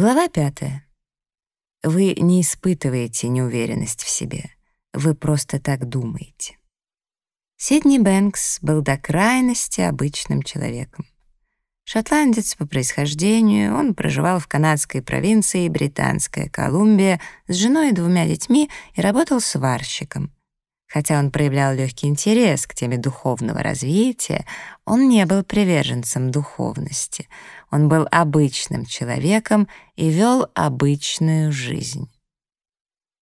Глава пятая. Вы не испытываете неуверенность в себе. Вы просто так думаете. Сидни Бэнкс был до крайности обычным человеком. Шотландец по происхождению, он проживал в канадской провинции Британская Колумбия с женой и двумя детьми и работал сварщиком. Хотя он проявлял легкий интерес к теме духовного развития, он не был приверженцем духовности. Он был обычным человеком и вел обычную жизнь.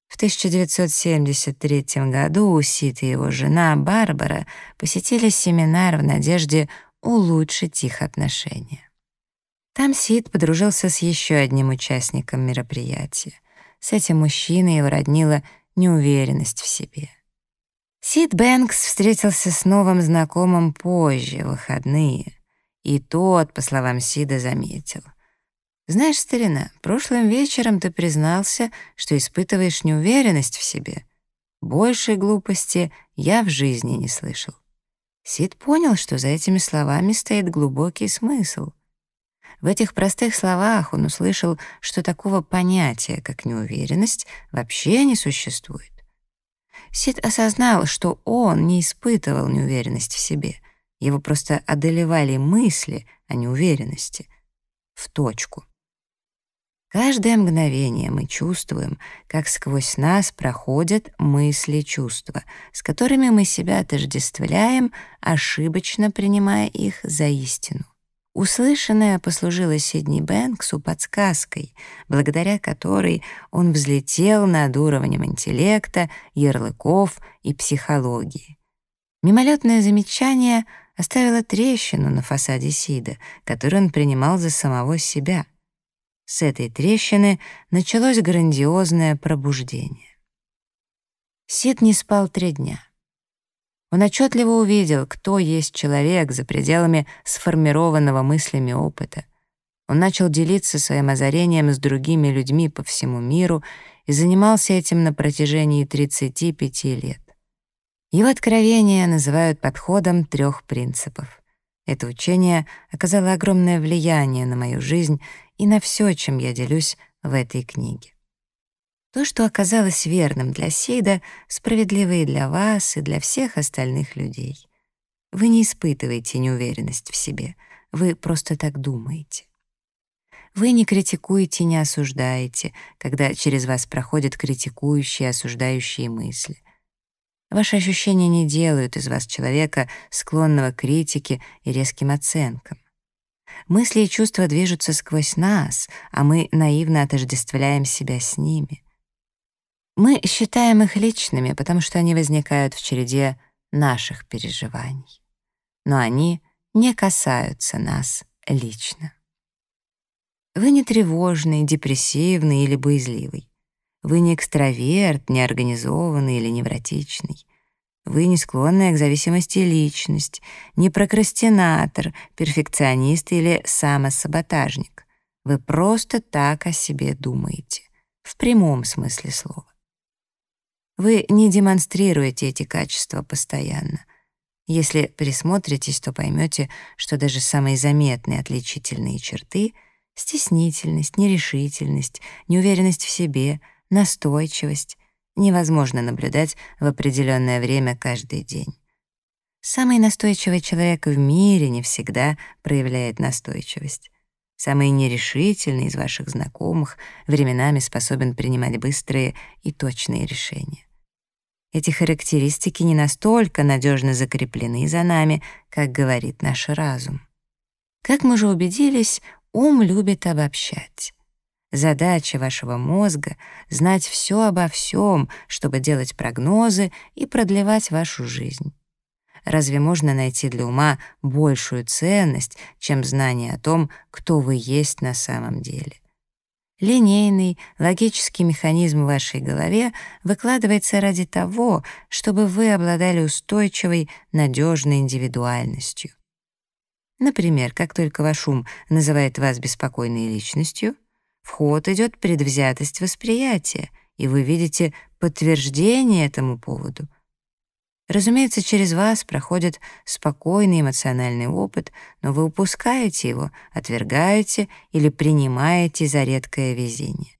В 1973 году Сид и его жена Барбара посетили семинар в надежде улучшить их отношения. Там Сид подружился с еще одним участником мероприятия. С этим мужчиной его роднила неуверенность в себе. Сид Бэнкс встретился с новым знакомым позже, в выходные, и тот, по словам Сида, заметил. «Знаешь, старина, прошлым вечером ты признался, что испытываешь неуверенность в себе. Большей глупости я в жизни не слышал». Сид понял, что за этими словами стоит глубокий смысл. В этих простых словах он услышал, что такого понятия, как неуверенность, вообще не существует. Сид осознал, что он не испытывал неуверенность в себе. Его просто одолевали мысли о неуверенности. В точку. Каждое мгновение мы чувствуем, как сквозь нас проходят мысли-чувства, с которыми мы себя отождествляем, ошибочно принимая их за истину. Услышанное послужило Сидни Бэнксу подсказкой, благодаря которой он взлетел над уровнем интеллекта, ярлыков и психологии. Мимолетное замечание оставило трещину на фасаде Сида, которую он принимал за самого себя — с этой трещины началось грандиозное пробуждение. Сид не спал три дня. Он отчетливо увидел, кто есть человек за пределами сформированного мыслями опыта. Он начал делиться своим озарением с другими людьми по всему миру и занимался этим на протяжении 35 лет. Его откровения называют подходом трех принципов. Это учение оказало огромное влияние на мою жизнь и на все, чем я делюсь в этой книге. То, что оказалось верным для Сейда, справедливо и для вас, и для всех остальных людей. Вы не испытываете неуверенность в себе, вы просто так думаете. Вы не критикуете, не осуждаете, когда через вас проходят критикующие, осуждающие мысли. Ваши ощущения не делают из вас человека, склонного к критике и резким оценкам. Мысли и чувства движутся сквозь нас, а мы наивно отождествляем себя с ними. Мы считаем их личными, потому что они возникают в череде наших переживаний. Но они не касаются нас лично. Вы не тревожный, депрессивный или боязливый. Вы не экстраверт, не организованный или невротичный. Вы не склонная к зависимости личность, не прокрастинатор, перфекционист или самосаботажник. Вы просто так о себе думаете, в прямом смысле слова. Вы не демонстрируете эти качества постоянно. Если присмотритесь, то поймете, что даже самые заметные отличительные черты — стеснительность, нерешительность, неуверенность в себе, настойчивость невозможно наблюдать в определенное время каждый день. Самый настойчивый человек в мире не всегда проявляет настойчивость. Самый нерешительный из ваших знакомых временами способен принимать быстрые и точные решения. Эти характеристики не настолько надежно закреплены за нами, как говорит наш разум. Как мы же убедились, ум любит обобщать. Задача вашего мозга — знать все обо всем, чтобы делать прогнозы и продлевать вашу жизнь. Разве можно найти для ума большую ценность, чем знание о том, кто вы есть на самом деле? Линейный, логический механизм в вашей голове выкладывается ради того, чтобы вы обладали устойчивой, надежной индивидуальностью. Например, как только ваш ум называет вас беспокойной личностью — в ход идет предвзятость восприятия, и вы видите подтверждение этому поводу. Разумеется, через вас проходит спокойный эмоциональный опыт, но вы упускаете его, отвергаете или принимаете за редкое везение.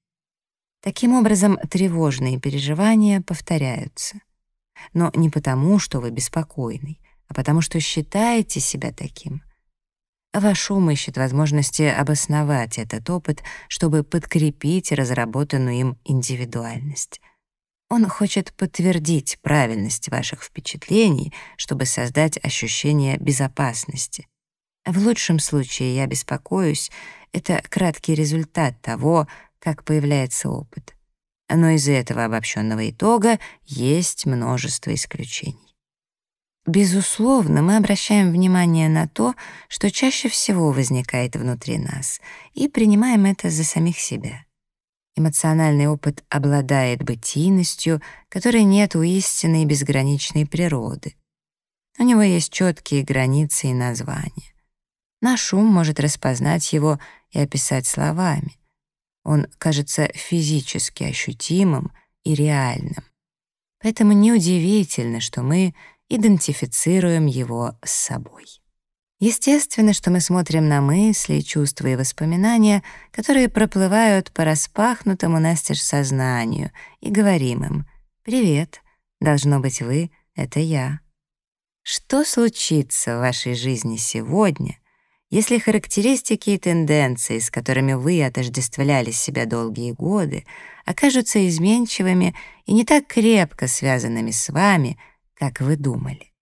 Таким образом, тревожные переживания повторяются. Но не потому, что вы беспокойный, а потому что считаете себя таким. Ваш ум ищет возможности обосновать этот опыт, чтобы подкрепить разработанную им индивидуальность. Он хочет подтвердить правильность ваших впечатлений, чтобы создать ощущение безопасности. В лучшем случае я беспокоюсь — это краткий результат того, как появляется опыт. Но из этого обобщенного итога есть множество исключений. Безусловно, мы обращаем внимание на то, что чаще всего возникает внутри нас, и принимаем это за самих себя. Эмоциональный опыт обладает бытийностью, которой нет у истинной безграничной природы. У него есть четкие границы и названия. Наш ум может распознать его и описать словами. Он кажется физически ощутимым и реальным. Поэтому неудивительно, что мы идентифицируем его с собой. Естественно, что мы смотрим на мысли, чувства и воспоминания, которые проплывают по распахнутому настежь сознанию, и говорим им «Привет, должно быть вы, это я». Что случится в вашей жизни сегодня, если характеристики и тенденции, с которыми вы отождествляли себя долгие годы, окажутся изменчивыми и не так крепко связанными с вами, как вы думали.